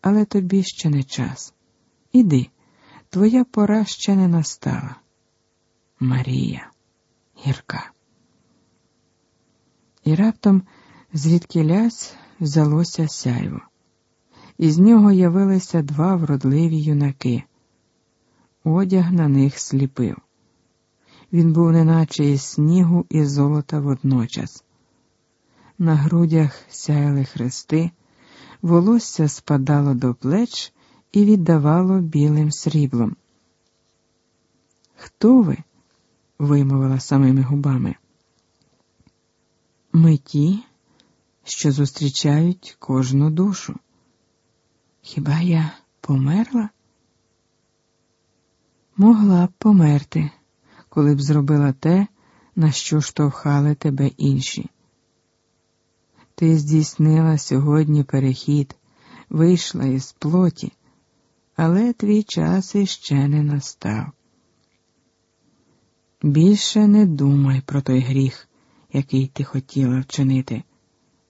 але тобі ще не час. Іди, твоя пора ще не настала. Марія, гірка. І раптом звідки лясь взялося сяйво. Із нього явилися два вродливі юнаки. Одяг на них сліпив. Він був неначе із снігу і золота водночас. На грудях сяяли хрести, волосся спадало до плеч і віддавало білим сріблом. Хто ви? вимовила самими губами. Ми ті, що зустрічають кожну душу. Хіба я померла? Могла б померти, коли б зробила те, на що штовхали тебе інші. Ти здійснила сьогодні перехід, вийшла із плоті, але твій час іще не настав. Більше не думай про той гріх, який ти хотіла вчинити.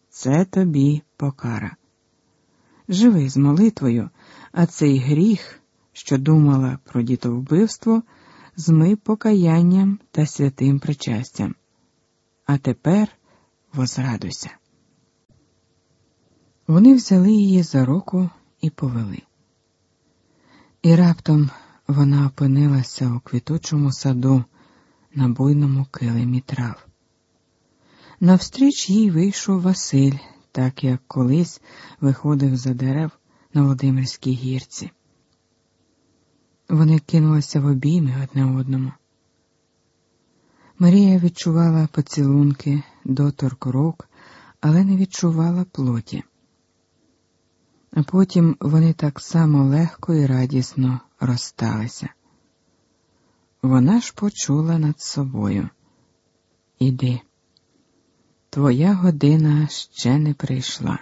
Це тобі покара. Живи з молитвою, а цей гріх, що думала про дітовбивство, зми покаянням та святим причастям. А тепер возрадуйся. Вони взяли її за руку і повели. І раптом вона опинилася у квітучому саду на буйному килимі трав. Навстріч їй вийшов Василь, так як колись виходив за дерев на Володимирській гірці. Вони кинулися в обійми одне одному. Марія відчувала поцілунки, доторк рук, але не відчувала плоті. А потім вони так само легко і радісно розсталися. Вона ж почула над собою. Іди, твоя година ще не прийшла.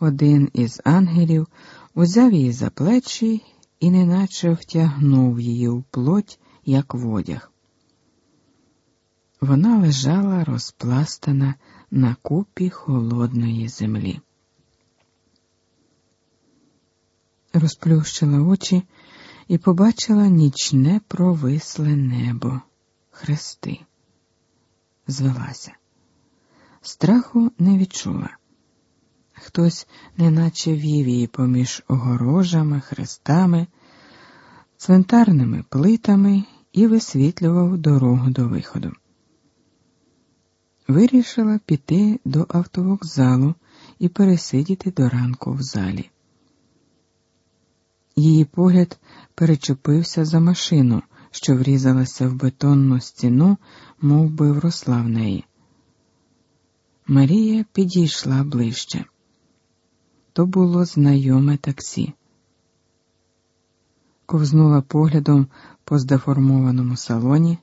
Один із ангелів узяв її за плечі і неначе втягнув її у плоть, як в одяг. Вона лежала розпластана на купі холодної землі. Розплющила очі і побачила нічне провисле небо, хрести. Звелася. Страху не відчула. Хтось неначе вів її поміж огорожами, хрестами, цвинтарними плитами і висвітлював дорогу до виходу. Вирішила піти до автовокзалу і пересидіти до ранку в залі. Її погляд перечепився за машину, що врізалася в бетонну стіну, мов би вросла в неї. Марія підійшла ближче. То було знайоме таксі. Ковзнула поглядом по здеформованому салоні.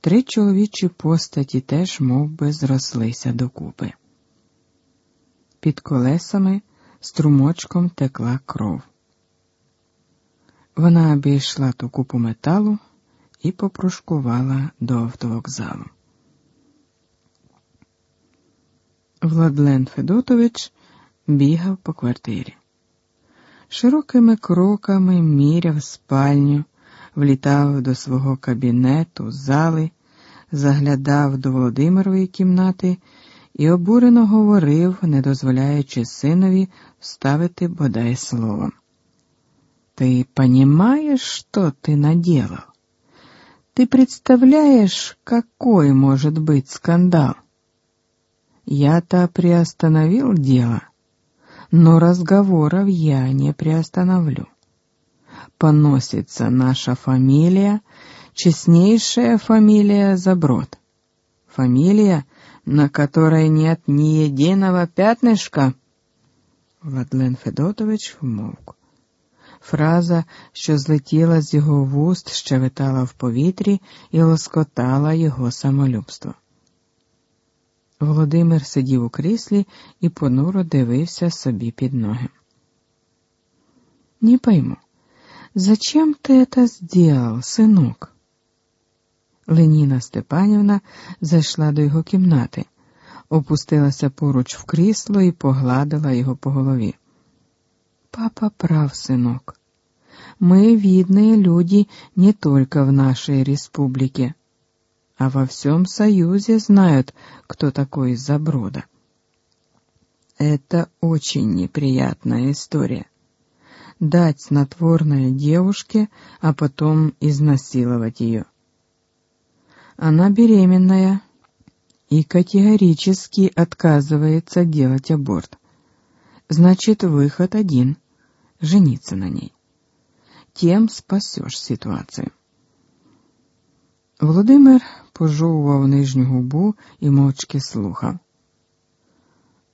Три чоловічі постаті теж мов би, зрослися докупи. Під колесами струмочком текла кров. Вона обійшла ту купу металу і попрошкувала до автовокзалу. Владлен Федотович бігав по квартирі. Широкими кроками міряв спальню, влітав до свого кабінету, зали, заглядав до Володимирової кімнати і обурено говорив, не дозволяючи синові вставити бодай словом. Ты понимаешь, что ты наделал? Ты представляешь, какой может быть скандал? Я-то приостановил дело, но разговоров я не приостановлю. Поносится наша фамилия, честнейшая фамилия Заброд. Фамилия, на которой нет ни единого пятнышка. Владлен Федотович вмовк. Фраза, що злетіла з його вуст, щевитала в повітрі і лоскотала його самолюбство. Володимир сидів у кріслі і понуро дивився собі під ноги. Не пойму, зачем ты это сделал, синок? Леніна Степанівна зайшла до його кімнати, опустилася поруч в крісло і погладила його по голові. Папа прав, сынок. Мы видные люди не только в нашей республике, а во всем Союзе знают, кто такой Заброда. Это очень неприятная история. Дать снотворное девушке, а потом изнасиловать ее. Она беременная и категорически отказывается делать аборт. Значит, выход один — жениться на ней. Тем спасешь ситуацию. Володимир пожовував нижню губу і мовчки слухав.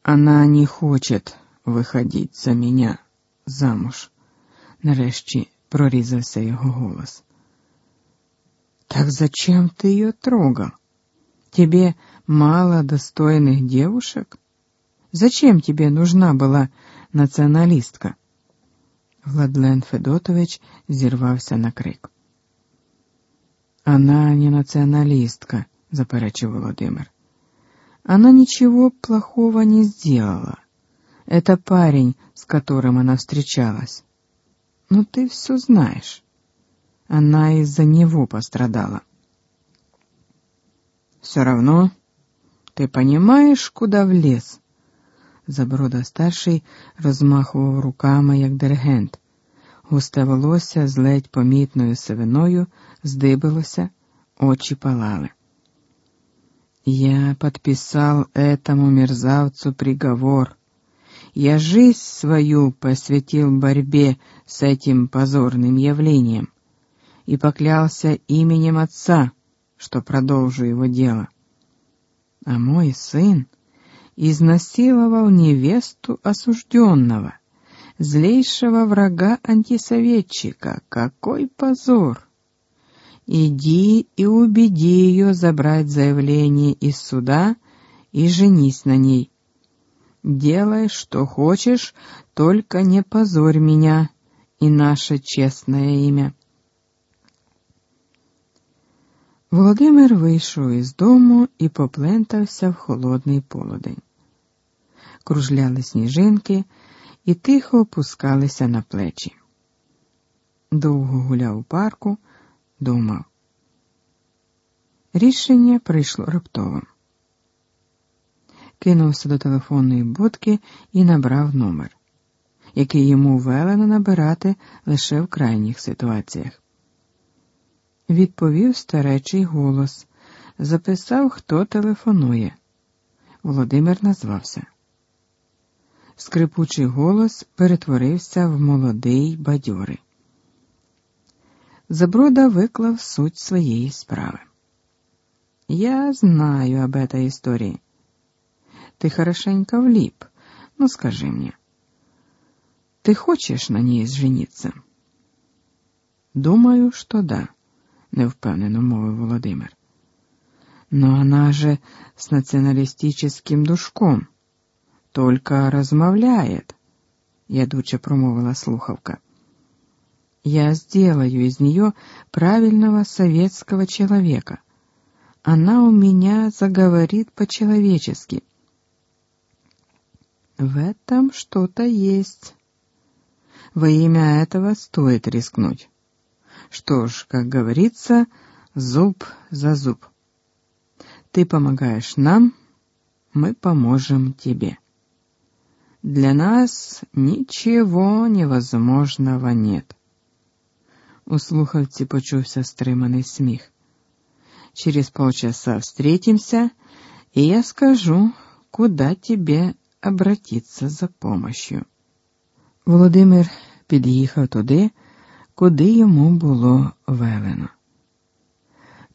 Она не хочет виходить за меня замуж, нарешті прорізався його голос. Так зачем ты ее трогал? Тебе мало достойных девушек? Зачем тебе нужна была националистка? Владлен Федотович зірвався на крик. Она не националистка, заперечив Володимир. Она ничего плохого не сделала. Это парень, с которым она встречалась. Но ты все знаешь. Она из-за него пострадала. Все равно ты понимаешь, куда влез? Заброда старший розмахував руками, як диригент. Густе волосся з ледь помітною сивиною здибилося, очі палали. Я подписал этому мерзавцу приговор. Я жизнь свою посвятил борьбе с этим позорным явлением и поклялся именем отца, что продолжу его дело. А мой сын изнасиловал невесту осужденного — злейшего врага антисоветчика. Какой позор! Иди и убеди ее забрать заявление из суда и женись на ней. Делай, что хочешь, только не позорь меня и наше честное имя. Володимир вийшов із дому і поплентався в холодний полудень. Кружляли сніжинки, і тихо опускалися на плечі. Довго гуляв у парку, думав. Рішення прийшло раптово. Кинувся до телефонної будки і набрав номер, який йому велено набирати лише в крайніх ситуаціях. Відповів старечий голос, записав, хто телефонує. Володимир назвався скрипучий голос перетворився в молодий бадьорий. Заброда виклав суть своєї справи. Я знаю об этой истории. Ты хорошенько влип, ну скажи мне, ты хочешь на ней жениться? Думаю, что да, невпевнено мовив Володимир. Но она же с националистическим душком Только размовляет, ядуче промовила слухавка. Я сделаю из нее правильного советского человека. Она у меня заговорит по-человечески. В этом что-то есть. Во имя этого стоит рискнуть. Что ж, как говорится, зуб за зуб. Ты помогаешь нам, мы поможем тебе. Для нас нічого невозможного нет. У слухавці почувся стриманий сміх. Через полчаса встретимся, и я скажу, куда тебе обратиться за помощью. Володимир під'їхав туди, куди йому було велено.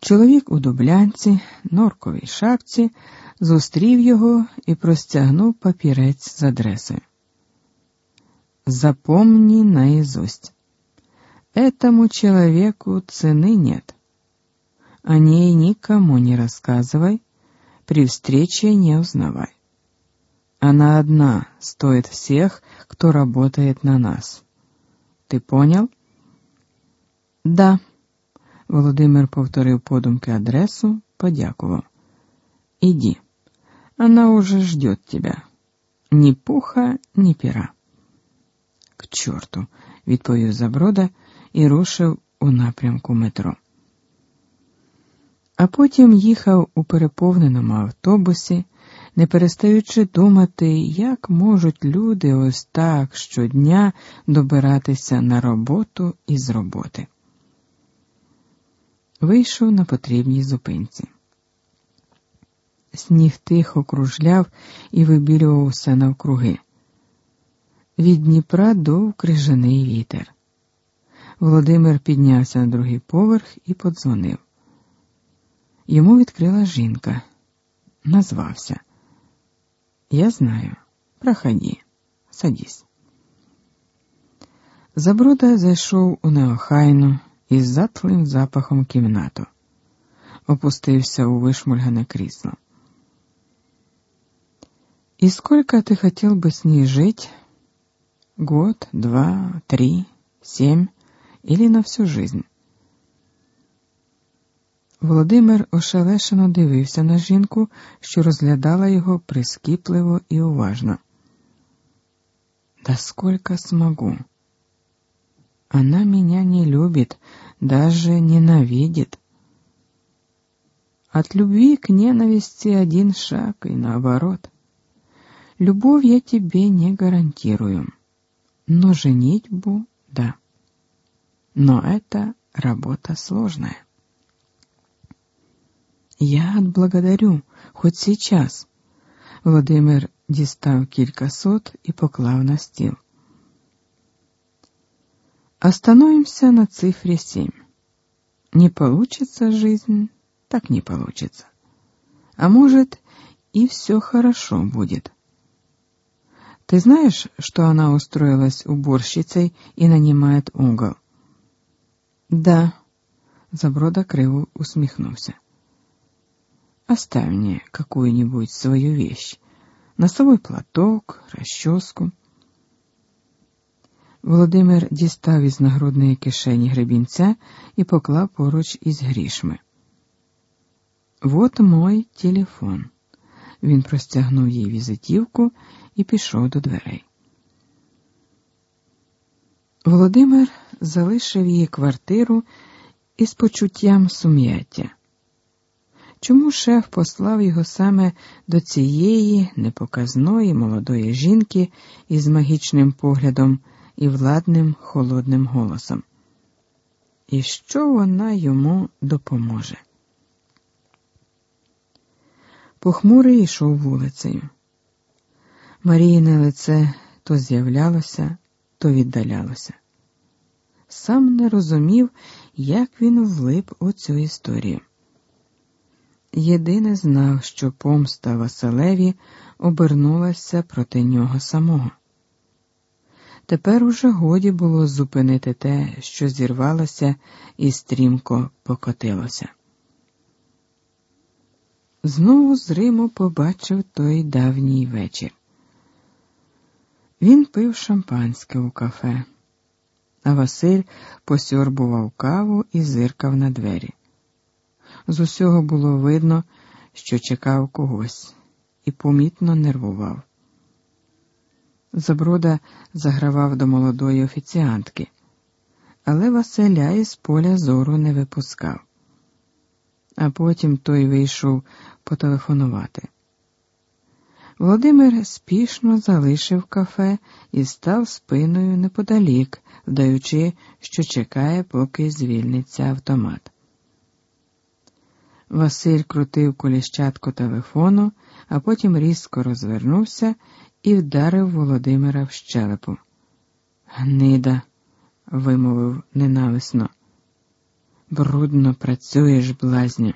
Чоловік у дублянці, норковій шапці зустрів його і простягнув папірець з адресою. Запомни наизусть. Этому человеку цены нет. О ней никому не рассказывай, при встрече не узнавай. Она одна стоит всех, кто работает на нас. Ты понял? Да. Володимир повторив подумки адресу, подякував. Иди. Она уже ждет тебя. Ни пуха, ни пера. К чорту, відповів Заброда і рушив у напрямку метро. А потім їхав у переповненому автобусі, не перестаючи думати, як можуть люди ось так щодня добиратися на роботу і з роботи. Вийшов на потрібній зупинці. Сніг тихо кружляв і вибілював усе навкруги. Від Дніпра дув крижаний вітер. Володимир піднявся на другий поверх і подзвонив. Йому відкрила жінка, назвався. Я знаю, проходи, садись. Заброда зайшов у неохайну із затлим запахом кімнату, опустився у вишмульгане крісло. «И сколько ты хотел бы с ней жить? Год, два, три, семь или на всю жизнь?» Володимир ошелешено дивився на жінку, що розглядала його прискіпливо і уважно. «Да сколько смогу? Она меня не любит, даже ненавидит. От любви к ненависти один шаг и наоборот. Любовь я тебе не гарантирую, но женитьбу — да. Но это работа сложная. Я отблагодарю, хоть сейчас. Володимир дістав кілька сот і поклав на стіл. Остановимся на цифре семь. Не получится жизнь, так не получится. А может, и все хорошо будет. Ты знаешь, что она устроилась уборщицей и нанимает угол? Да, Заброда криво усмехнулся. Оставь мне какую-нибудь свою вещь. Носовой платок, расческу. Володимир дістав із нагрудної кишені гребінця і поклав поруч із грішми. Вот мой телефон. Він простягнув їй візитівку і пішов до дверей. Володимир залишив її квартиру із почуттям сум'яття. Чому шеф послав його саме до цієї непоказної молодої жінки із магічним поглядом і владним холодним голосом? І що вона йому допоможе? Похмурий йшов вулицею. Маріїне лице то з'являлося, то віддалялося. Сам не розумів, як він влип у цю історію. Єдине знав, що помста Василеві обернулася проти нього самого. Тепер уже годі було зупинити те, що зірвалося і стрімко покотилося. Знову з Риму побачив той давній вечір. Він пив шампанське у кафе, а Василь посьорбував каву і зиркав на двері. З усього було видно, що чекав когось, і помітно нервував. Заброда загравав до молодої офіціантки, але Василя із поля зору не випускав. А потім той вийшов потелефонувати. Володимир спішно залишив кафе і став спиною неподалік, вдаючи, що чекає, поки звільниться автомат. Василь крутив коліщатку телефону, а потім різко розвернувся і вдарив Володимира в щелепу. Гнида, вимовив ненависно. Брудно працюєш, блазню.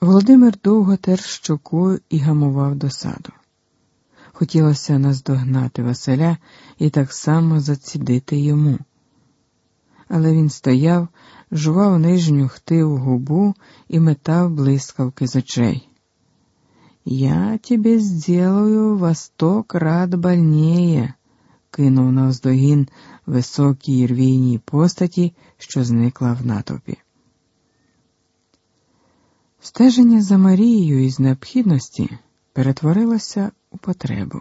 Володимир довго тер щокою і гамував досаду. Хотілося наздогнати Василя і так само зацідити йому. Але він стояв, жував нижню хтиву губу і метав блискавки з очей. Я тебе сделаю во сто крат больнее, кинув навздогін високій рвійній постаті, що зникла в натовпі. Стеження за Марією із необхідності перетворилося у потребу.